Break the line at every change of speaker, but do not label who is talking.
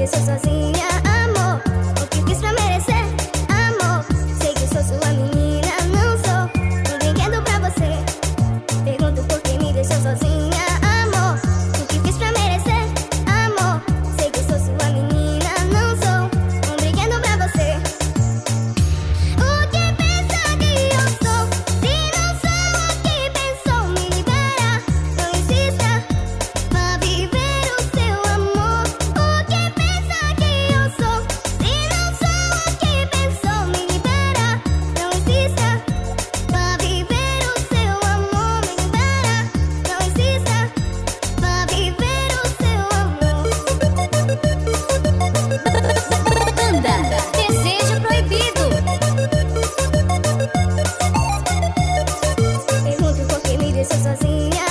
que sos así. crescer sozinha.